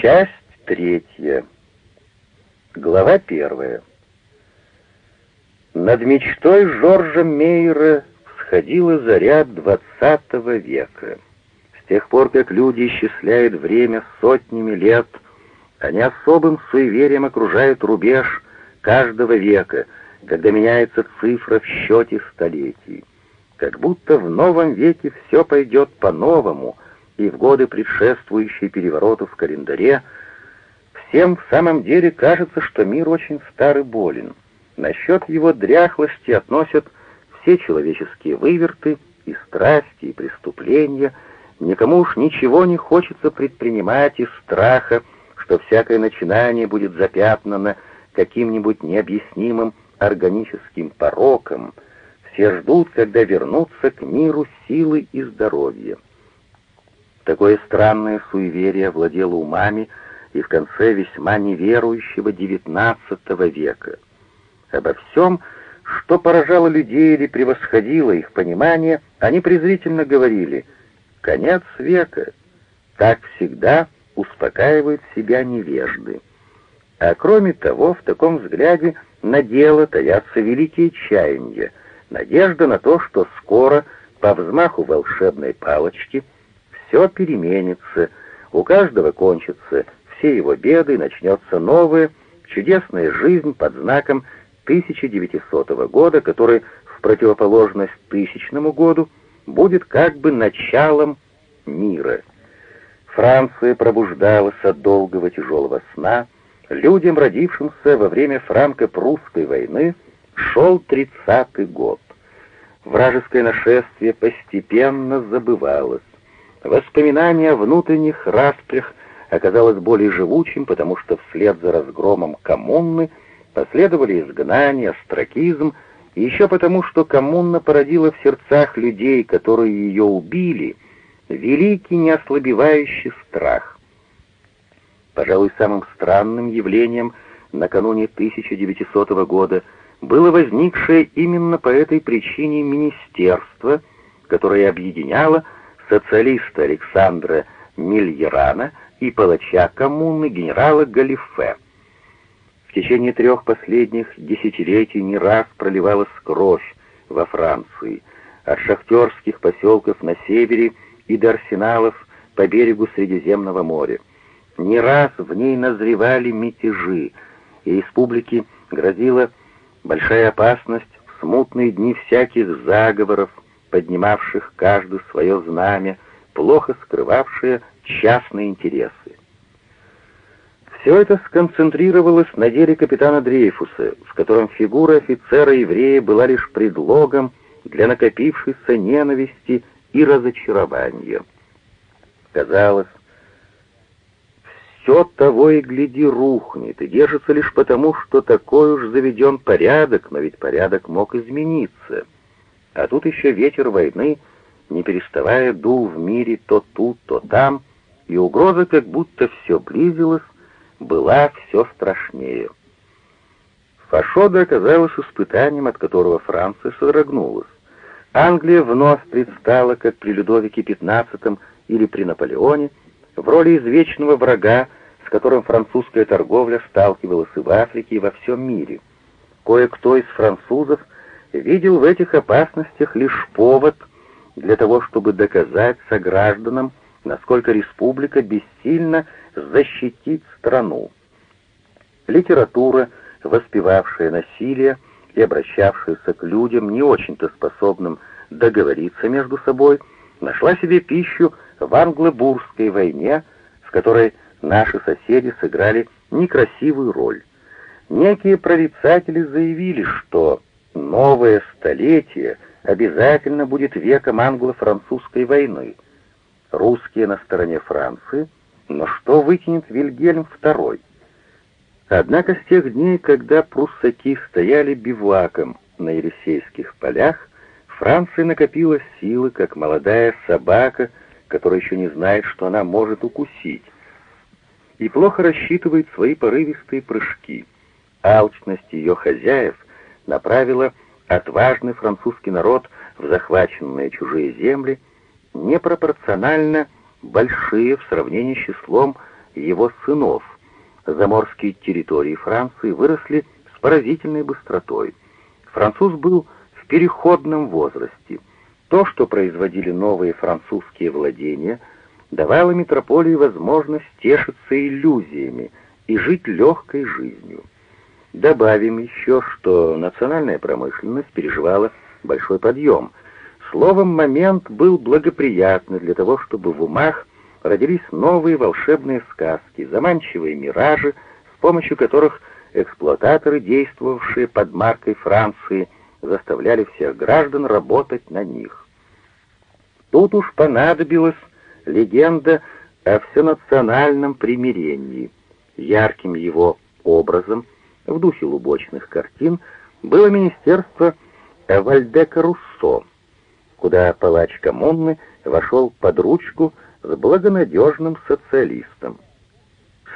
Часть третья. Глава первая. Над мечтой Жоржа Мейера всходила заря двадцатого века. С тех пор, как люди исчисляют время сотнями лет, они особым суеверием окружают рубеж каждого века, когда меняется цифра в счете столетий. Как будто в новом веке все пойдет по-новому, и в годы, предшествующие перевороту в календаре, всем в самом деле кажется, что мир очень стар и болен. Насчет его дряхлости относят все человеческие выверты и страсти, и преступления. Никому уж ничего не хочется предпринимать из страха, что всякое начинание будет запятнано каким-нибудь необъяснимым органическим пороком. Все ждут, когда вернутся к миру силы и здоровья. Такое странное суеверие владело умами и в конце весьма неверующего XIX века. Обо всем, что поражало людей или превосходило их понимание, они презрительно говорили «конец века». Так всегда успокаивают себя невежды. А кроме того, в таком взгляде на дело таятся великие чаяния, надежда на то, что скоро, по взмаху волшебной палочки, все переменится, у каждого кончатся все его беды, начнется новая, чудесная жизнь под знаком 1900 года, который в противоположность тысячному году будет как бы началом мира. Франция пробуждалась от долгого тяжелого сна, людям, родившимся во время франко-прусской войны, шел тридцатый год. Вражеское нашествие постепенно забывалось. Воспоминание о внутренних распрях оказалось более живучим, потому что вслед за разгромом коммуны последовали изгнания, астракизм, и еще потому, что коммуна породила в сердцах людей, которые ее убили, великий неослабевающий страх. Пожалуй, самым странным явлением накануне 1900 года было возникшее именно по этой причине министерство, которое объединяло социалиста Александра Мильерана и палача коммуны генерала Галифе. В течение трех последних десятилетий не раз проливалась кровь во Франции, от шахтерских поселков на севере и до арсеналов по берегу Средиземного моря. Не раз в ней назревали мятежи, и из публики грозила большая опасность в смутные дни всяких заговоров, поднимавших каждый свое знамя, плохо скрывавшие частные интересы. Все это сконцентрировалось на деле капитана Дрейфуса, в котором фигура офицера-еврея была лишь предлогом для накопившейся ненависти и разочарования. Казалось, все того и гляди рухнет, и держится лишь потому, что такой уж заведен порядок, но ведь порядок мог измениться — а тут еще ветер войны, не переставая, дул в мире то тут, то там, и угроза как будто все близилась, была все страшнее. Фашода оказалась испытанием, от которого Франция содрогнулась. Англия вновь предстала, как при Людовике XV или при Наполеоне, в роли извечного врага, с которым французская торговля сталкивалась и в Африке, и во всем мире. Кое-кто из французов — видел в этих опасностях лишь повод для того, чтобы доказать согражданам, насколько республика бессильна защитить страну. Литература, воспевавшая насилие и обращавшаяся к людям, не очень-то способным договориться между собой, нашла себе пищу в англо-бурской войне, в которой наши соседи сыграли некрасивую роль. Некие прорицатели заявили, что новое столетие обязательно будет веком англо-французской войны. Русские на стороне Франции, но что вытянет Вильгельм II? Однако с тех дней, когда пруссаки стояли биваком на Елисейских полях, Франция накопила силы, как молодая собака, которая еще не знает, что она может укусить, и плохо рассчитывает свои порывистые прыжки. Алчность ее хозяев — направила отважный французский народ в захваченные чужие земли, непропорционально большие в сравнении с числом его сынов. Заморские территории Франции выросли с поразительной быстротой. Француз был в переходном возрасте. То, что производили новые французские владения, давало метрополии возможность тешиться иллюзиями и жить легкой жизнью. Добавим еще, что национальная промышленность переживала большой подъем. Словом, момент был благоприятный для того, чтобы в умах родились новые волшебные сказки, заманчивые миражи, с помощью которых эксплуататоры, действовавшие под маркой Франции, заставляли всех граждан работать на них. Тут уж понадобилась легенда о всенациональном примирении. Ярким его образом, в духе лубочных картин, было министерство Вальдека Руссо, куда палач коммуны вошел под ручку с благонадежным социалистом.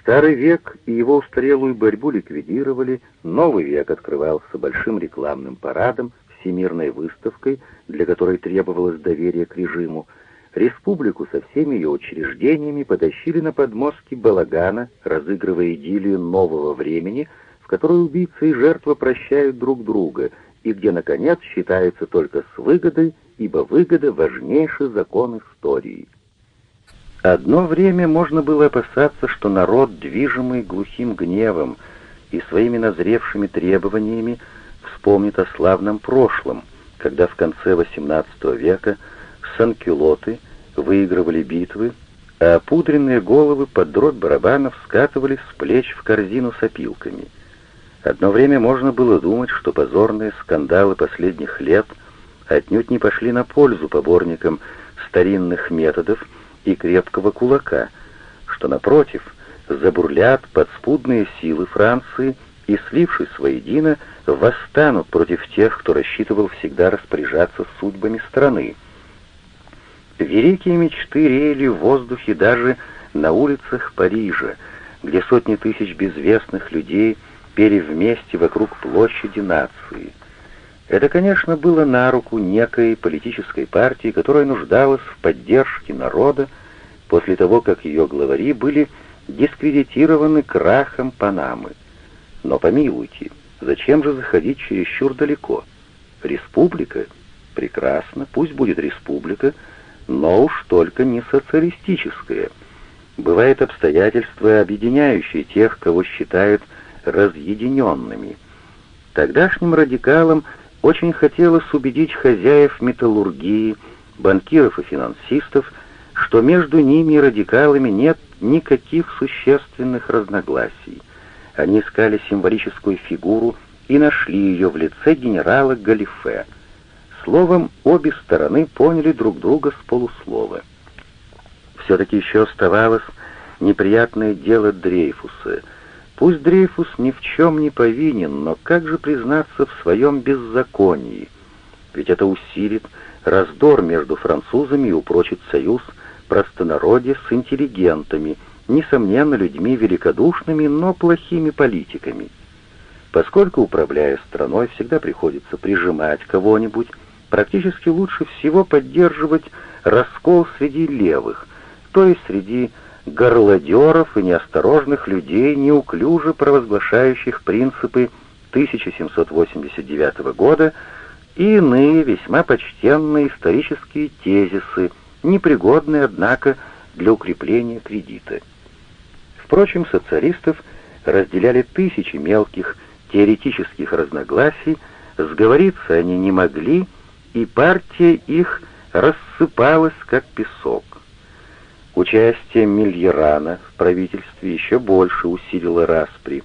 Старый век и его устарелую борьбу ликвидировали, новый век открывался большим рекламным парадом, всемирной выставкой, для которой требовалось доверие к режиму, республику со всеми ее учреждениями потащили на подмостки балагана, разыгрывая идиллию нового времени, которой убийца и жертва прощают друг друга, и где, наконец, считается только с выгодой, ибо выгода — важнейший закон истории. Одно время можно было опасаться, что народ, движимый глухим гневом и своими назревшими требованиями, вспомнит о славном прошлом, когда в конце XVIII века санкюлоты выигрывали битвы, а пудренные головы под дробь барабанов скатывались с плеч в корзину с опилками. Одно время можно было думать, что позорные скандалы последних лет отнюдь не пошли на пользу поборникам старинных методов, и крепкого кулака, что, напротив, забурлят подспудные силы Франции и, слившись воедино, восстанут против тех, кто рассчитывал всегда распоряжаться судьбами страны. Великие мечты реяли в воздухе даже на улицах Парижа, где сотни тысяч безвестных людей пели вместе вокруг площади нации. Это, конечно, было на руку некой политической партии, которая нуждалась в поддержке народа после того, как ее главари были дискредитированы крахом Панамы. Но помилуйте, зачем же заходить чересчур далеко? Республика? Прекрасно, пусть будет республика, но уж только не социалистическая. Бывают обстоятельства, объединяющие тех, кого считают разъединенными. Тогдашним радикалам очень хотелось убедить хозяев металлургии, банкиров и финансистов, что между ними и радикалами нет никаких существенных разногласий. Они искали символическую фигуру и нашли ее в лице генерала Галифе. Словом, обе стороны поняли друг друга с полуслова. Все-таки еще оставалось неприятное дело Дрейфуса — Пусть Дрейфус ни в чем не повинен, но как же признаться в своем беззаконии? Ведь это усилит раздор между французами и упрочит союз простонародья с интеллигентами, несомненно, людьми великодушными, но плохими политиками. Поскольку, управляя страной, всегда приходится прижимать кого-нибудь, практически лучше всего поддерживать раскол среди левых, то есть среди горлодеров и неосторожных людей, неуклюже провозглашающих принципы 1789 года и иные весьма почтенные исторические тезисы, непригодные, однако, для укрепления кредита. Впрочем, социалистов разделяли тысячи мелких теоретических разногласий, сговориться они не могли, и партия их рассыпалась, как песок. Участие Мильерана в правительстве еще больше усилило распри.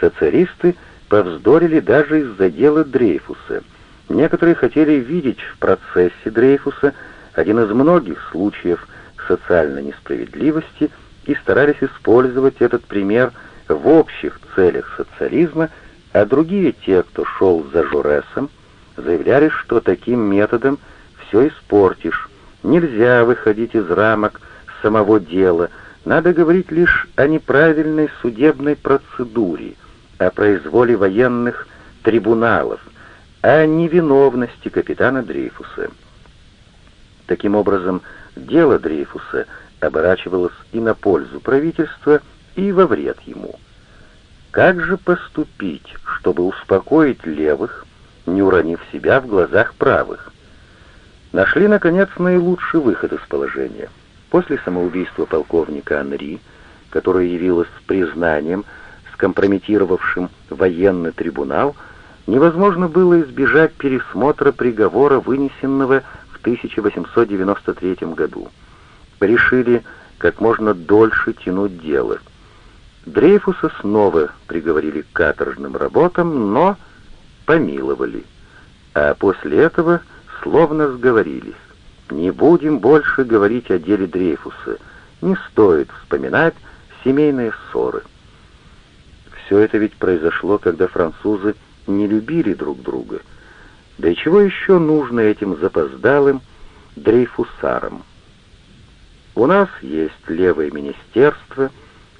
Социалисты повздорили даже из-за дела Дрейфуса. Некоторые хотели видеть в процессе Дрейфуса один из многих случаев социальной несправедливости и старались использовать этот пример в общих целях социализма, а другие, те, кто шел за Журесом, заявляли, что таким методом все испортишь, нельзя выходить из рамок самого дела, надо говорить лишь о неправильной судебной процедуре, о произволе военных трибуналов, о невиновности капитана Дрейфуса. Таким образом, дело Дрейфуса оборачивалось и на пользу правительства, и во вред ему. Как же поступить, чтобы успокоить левых, не уронив себя в глазах правых? Нашли, наконец, наилучший выход из положения. После самоубийства полковника Анри, которое явилось признанием, скомпрометировавшим военный трибунал, невозможно было избежать пересмотра приговора, вынесенного в 1893 году. Решили как можно дольше тянуть дело. Дрейфуса снова приговорили к каторжным работам, но помиловали. А после этого словно сговорились. Не будем больше говорить о деле Дрейфуса. Не стоит вспоминать семейные ссоры. Все это ведь произошло, когда французы не любили друг друга. Да и чего еще нужно этим запоздалым дрейфусарам? У нас есть левое министерство,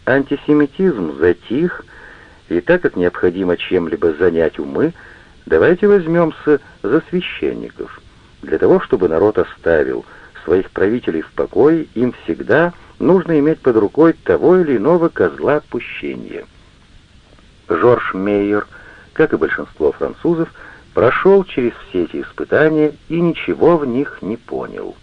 антисемитизм затих, и так как необходимо чем-либо занять умы, давайте возьмемся за священников. Для того, чтобы народ оставил своих правителей в покое, им всегда нужно иметь под рукой того или иного козла отпущения. Жорж Мейер — как и большинство французов, прошел через все эти испытания и ничего в них не понял.